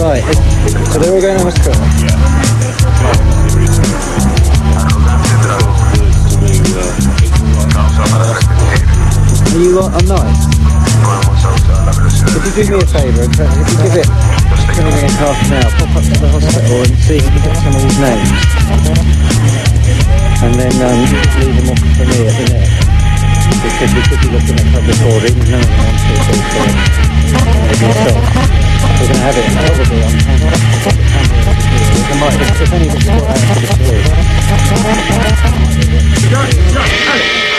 Right, so they were going to Moscow. Are you on, on night? Could you do me a favour? If you give it 20 minutes, half an hour, pop up to the hospital and see if you get some of these names. And then um, leave them off for me at the net. Because we could be looking at public ordering, none of them want to, so uh. We're going to have it probably on camera. There might, if, if any of us got out to the field.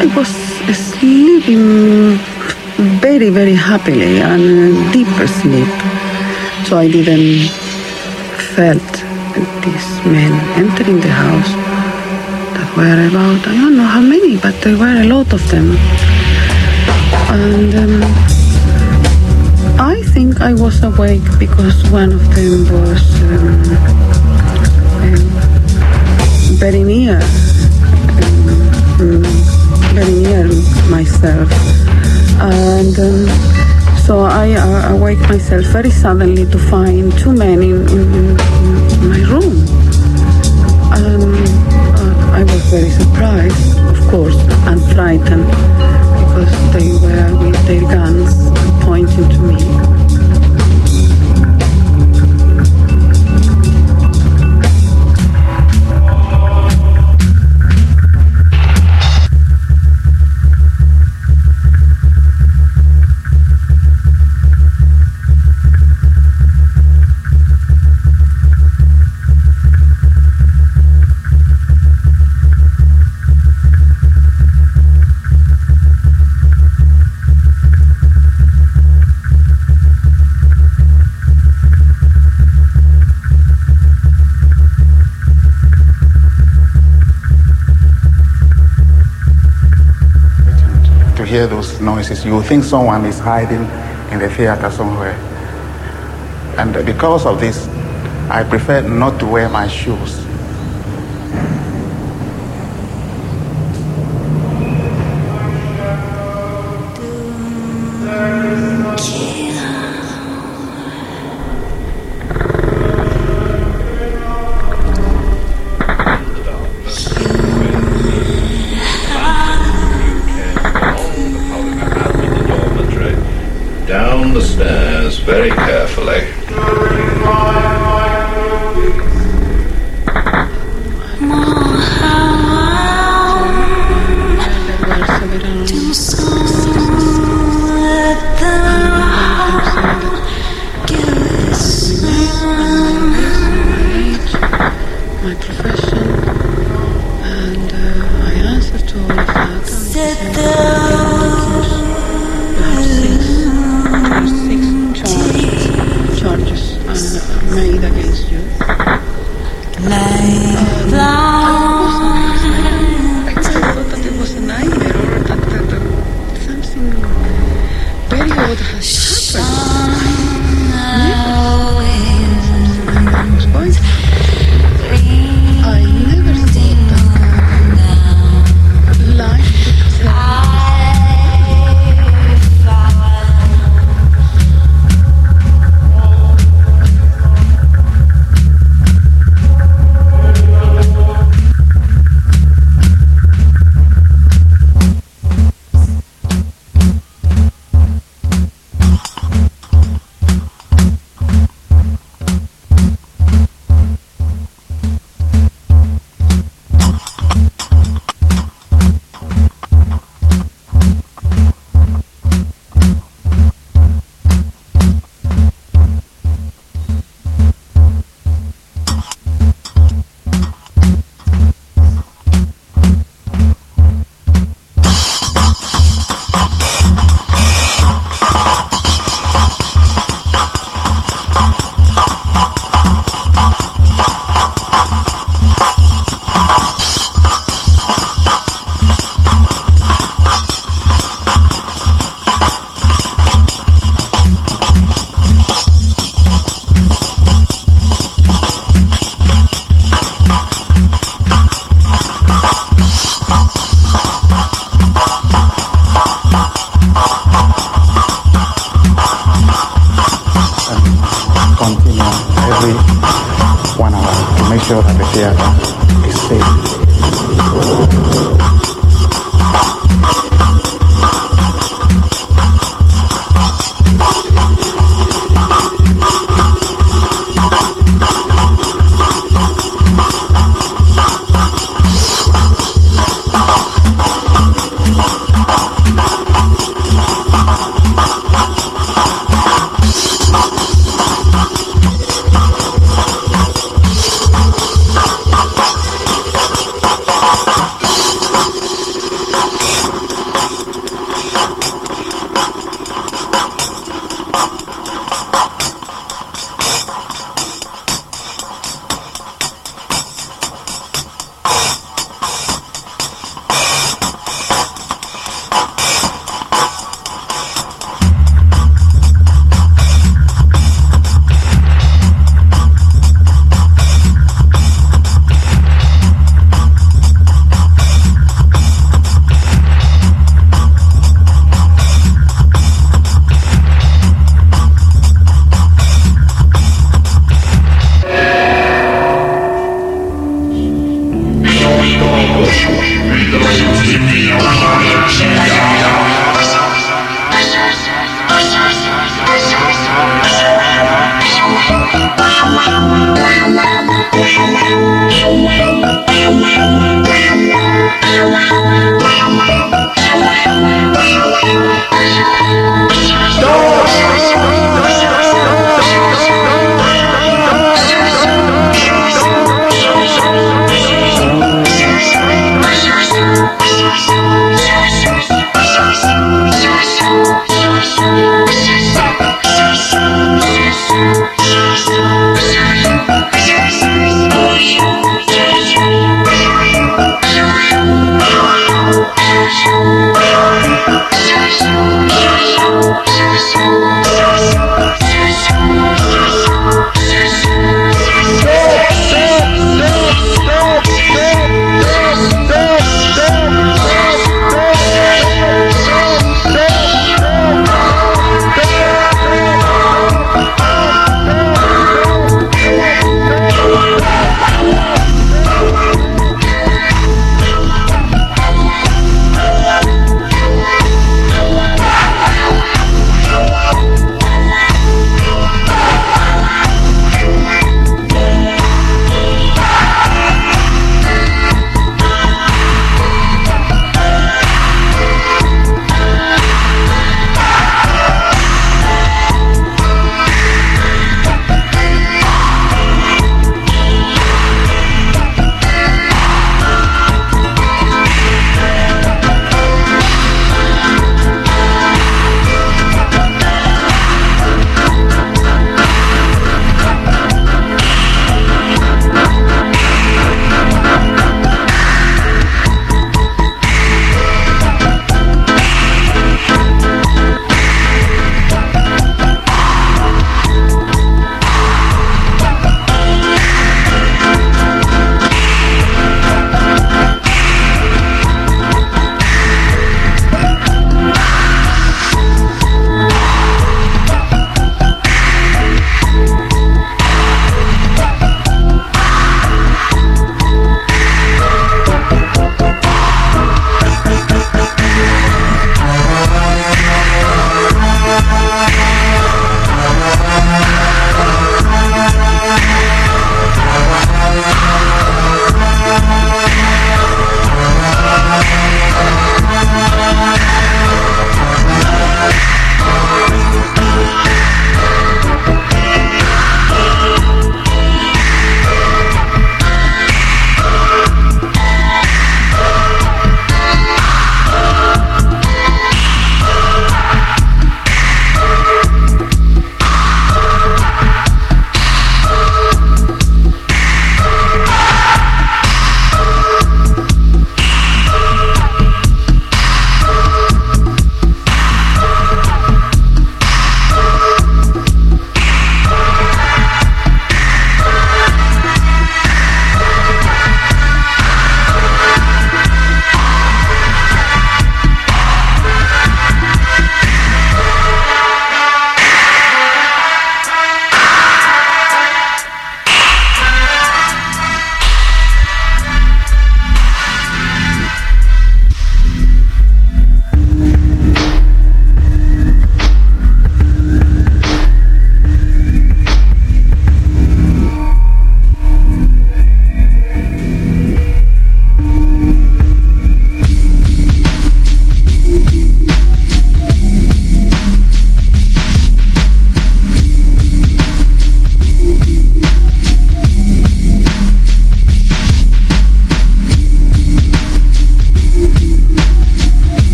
I was sleeping very, very happily and a deeper sleep. So I didn't felt these men entering the house. That were about, I don't know how many, but there were a lot of them. And um, I think I was awake because one of them was um, um, very near near myself. And um, so I uh, awake myself very suddenly to find two men in, in, in my room. And uh, I was very surprised, of course, and frightened because they were with their guns pointing to me. Hear those noises. You think someone is hiding in the theater somewhere. And because of this, I prefer not to wear my shoes. Sure that the theater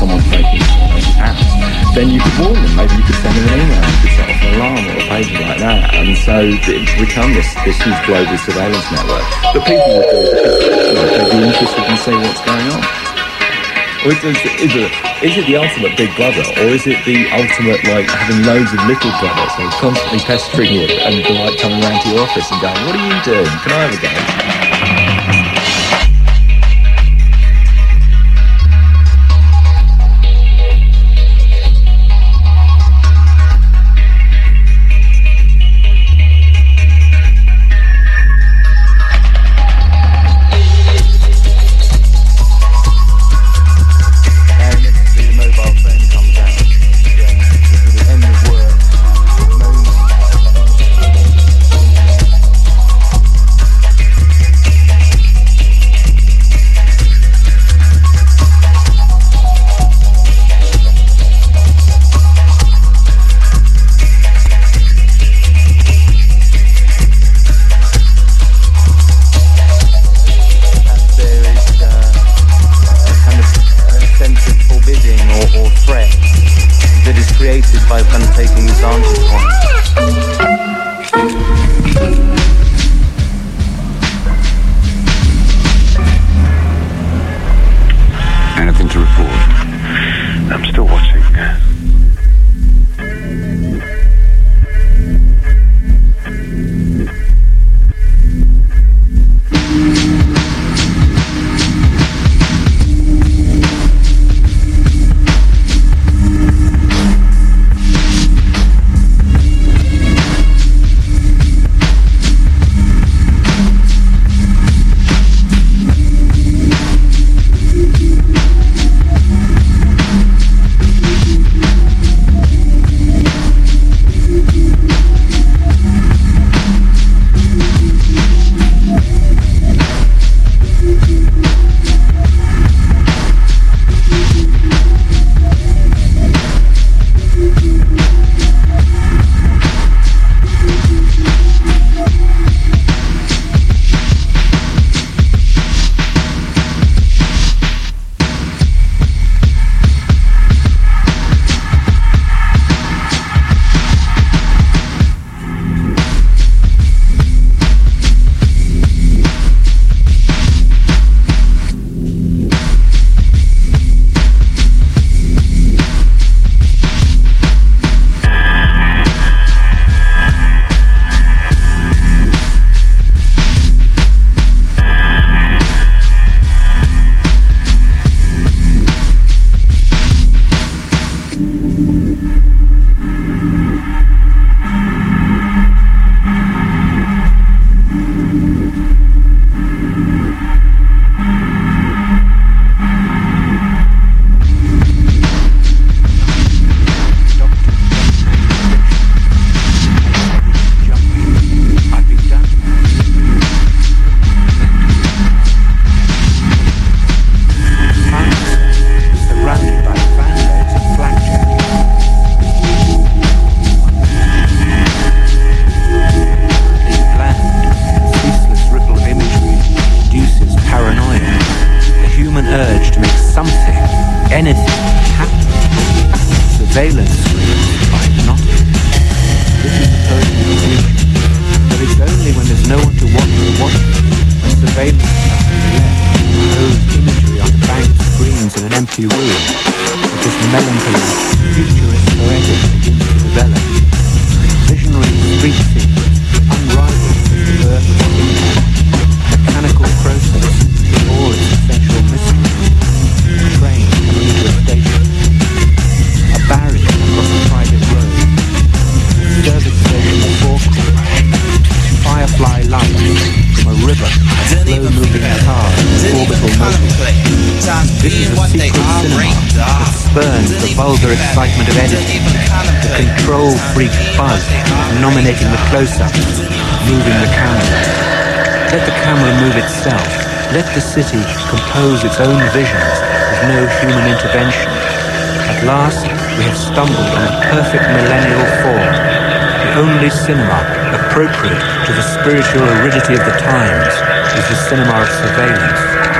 if you saw someone breaking someone's house, then you could warn them. Maybe you could send them an email, you could set off an alarm or a page like that. And so it's become this, this huge global surveillance network. But people would they'd be interested in seeing what's going on. Is, is, it, is it the ultimate big brother, or is it the ultimate like having loads of little brothers are constantly pestering you and like coming around to your office and going, "What are you doing? Can I have a go?" Burns the vulgar excitement of editing, the control freak buzz nominating the close-up, moving the camera. Let the camera move itself. Let the city compose its own visions with no human intervention. At last, we have stumbled on a perfect millennial form, the only cinema appropriate to the spiritual aridity of the times is the cinema of surveillance.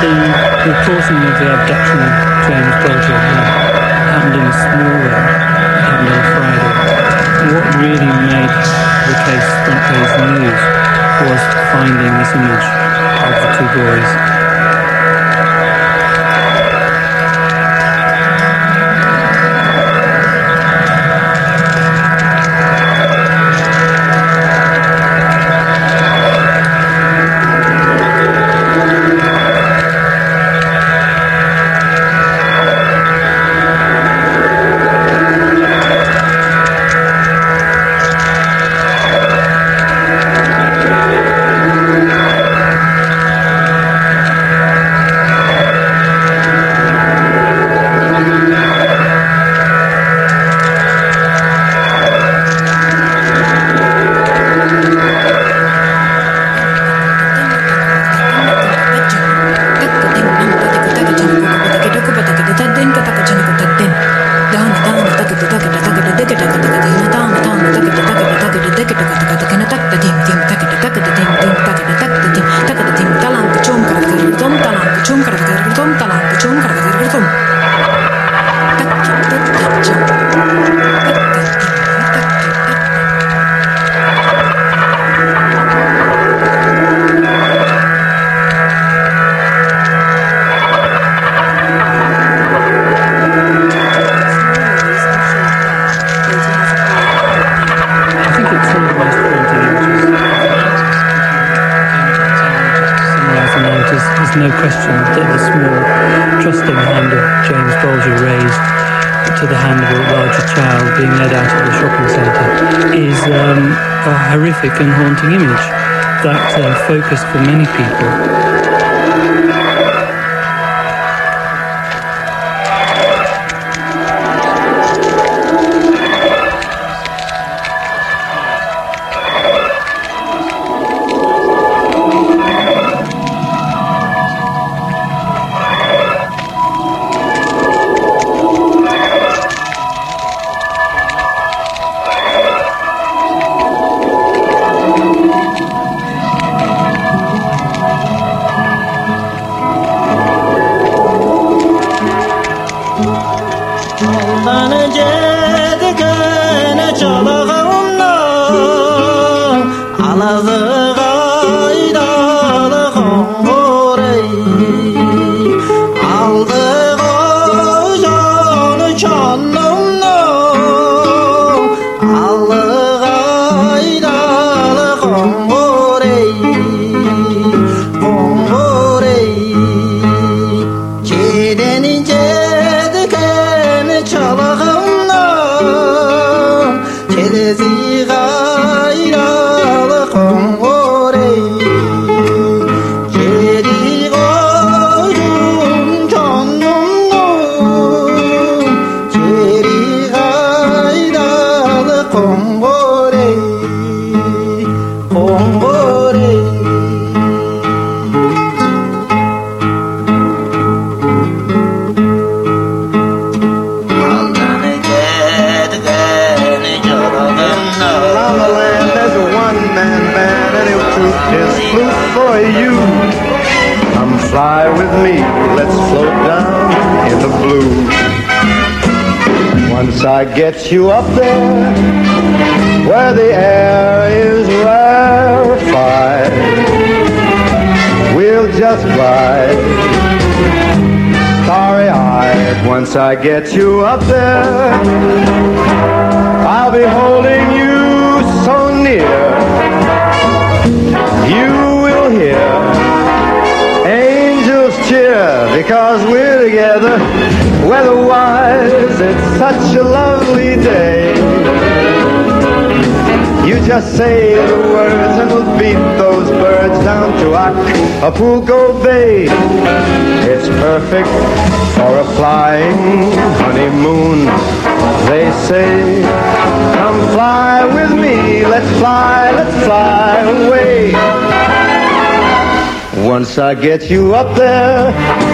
the, reporting of the abduction of James Bulger happened in a small way, happened on Friday. What really made the case front page news was finding this image of the two boys and haunting image that uh, focused for many people. Because we're together. Weather-wise, it's such a lovely day. You just say the words and we'll beat those birds down to Acapulco Bay. It's perfect for a flying honeymoon. They say, come fly with me, let's fly, let's fly away. Once I get you up there,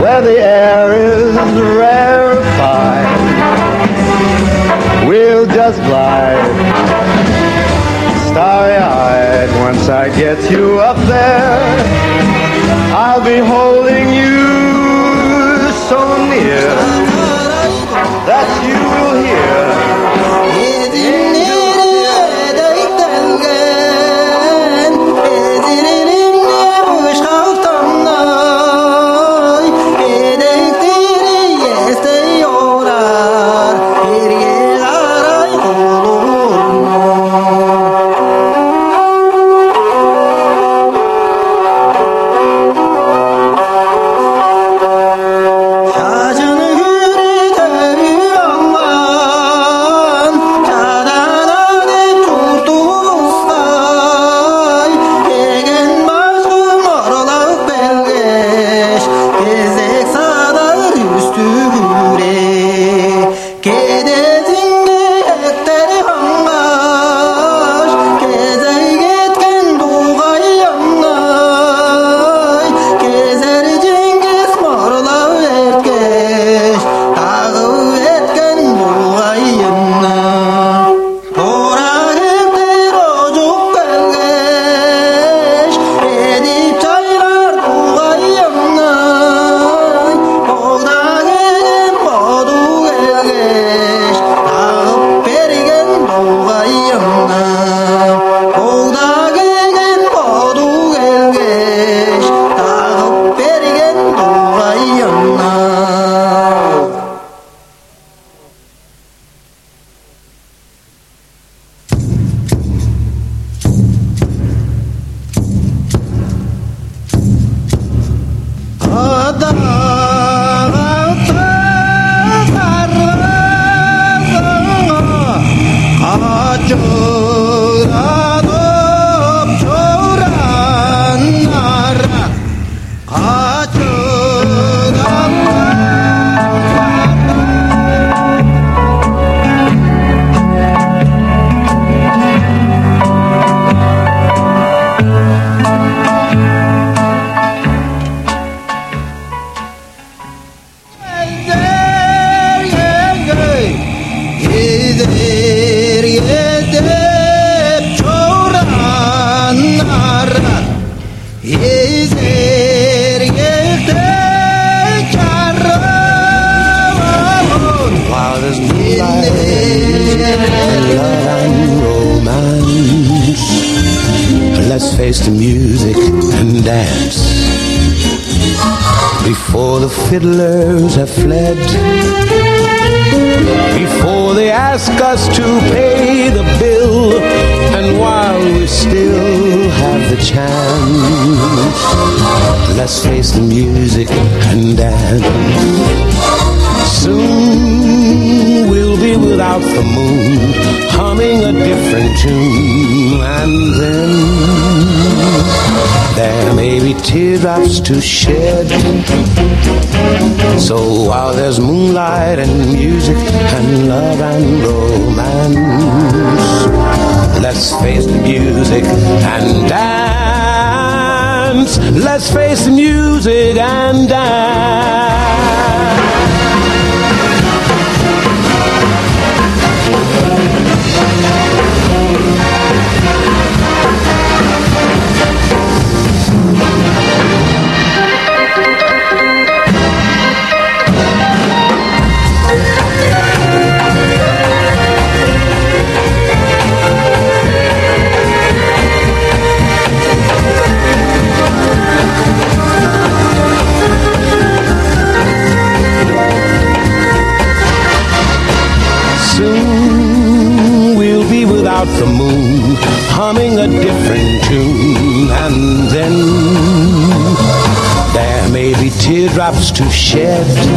where the air is rarefied, we'll just glide starry-eyed. Once I get you up there, I'll be holding you so near that you will hear. While teardrops to shed. So while there's moonlight and music and love and romance, let's face the music and dance. Let's face the music and dance. Teardrops